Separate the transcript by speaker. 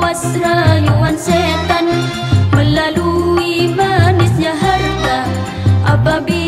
Speaker 1: puas rayuan setan. Melalui manisnya harta Apabila